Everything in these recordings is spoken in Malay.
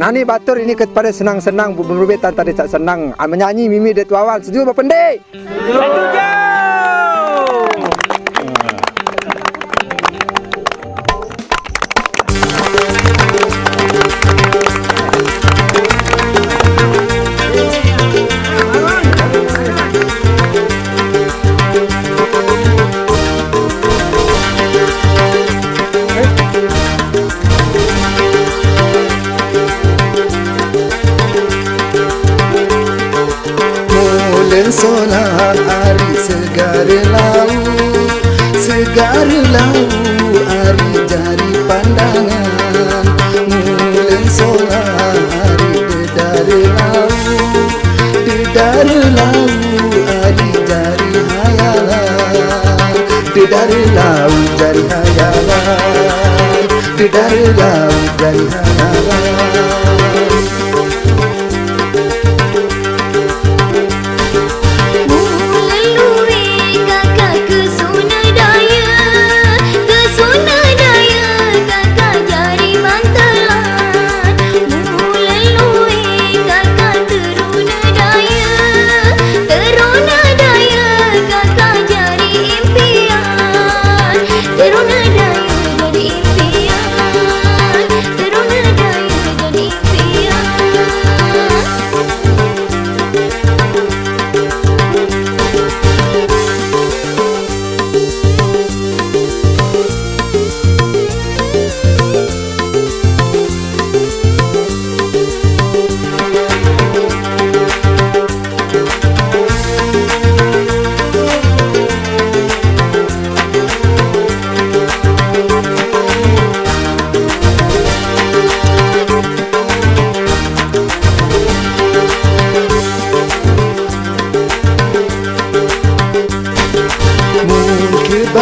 Nani batur ini kepada senang-senang berberbeda tadi tak senang. Ah, menyanyi mimi dari awal. Setuju Bapak Pendek? Setuju. Segar lau ari jari pandangan. Mulen solar ari dedar lau Dedar lau ari jari hayalan. Dedar lau jari hayalan. Dedar lau jari hayalan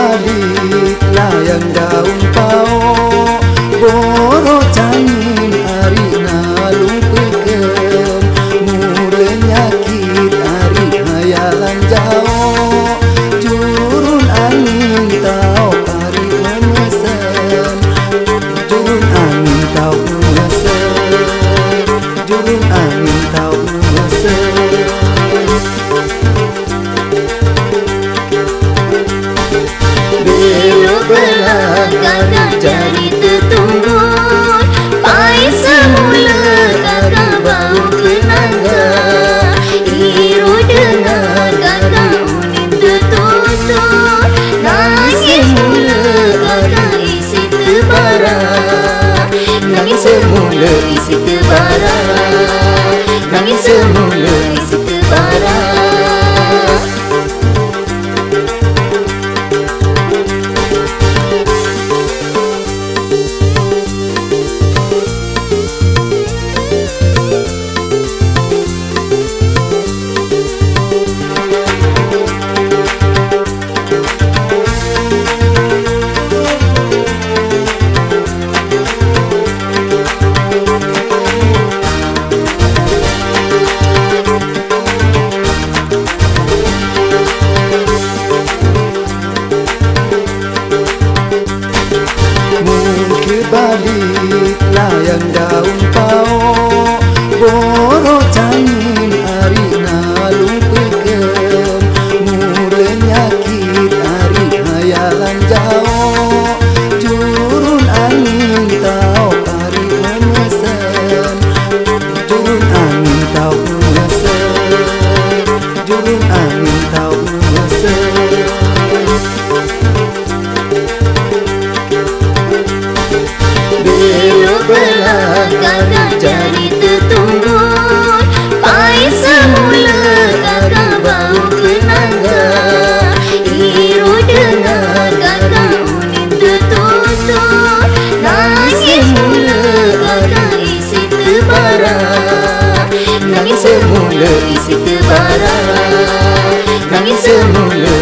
Balik layang daun pao Boro canin ari nalung pekem Mule nyakit ari hayalan jauh. Jurun angin tau aşk itibarı Nangisimu jauh. Jurun angin tau bara Nami semula isi tebara Nami semula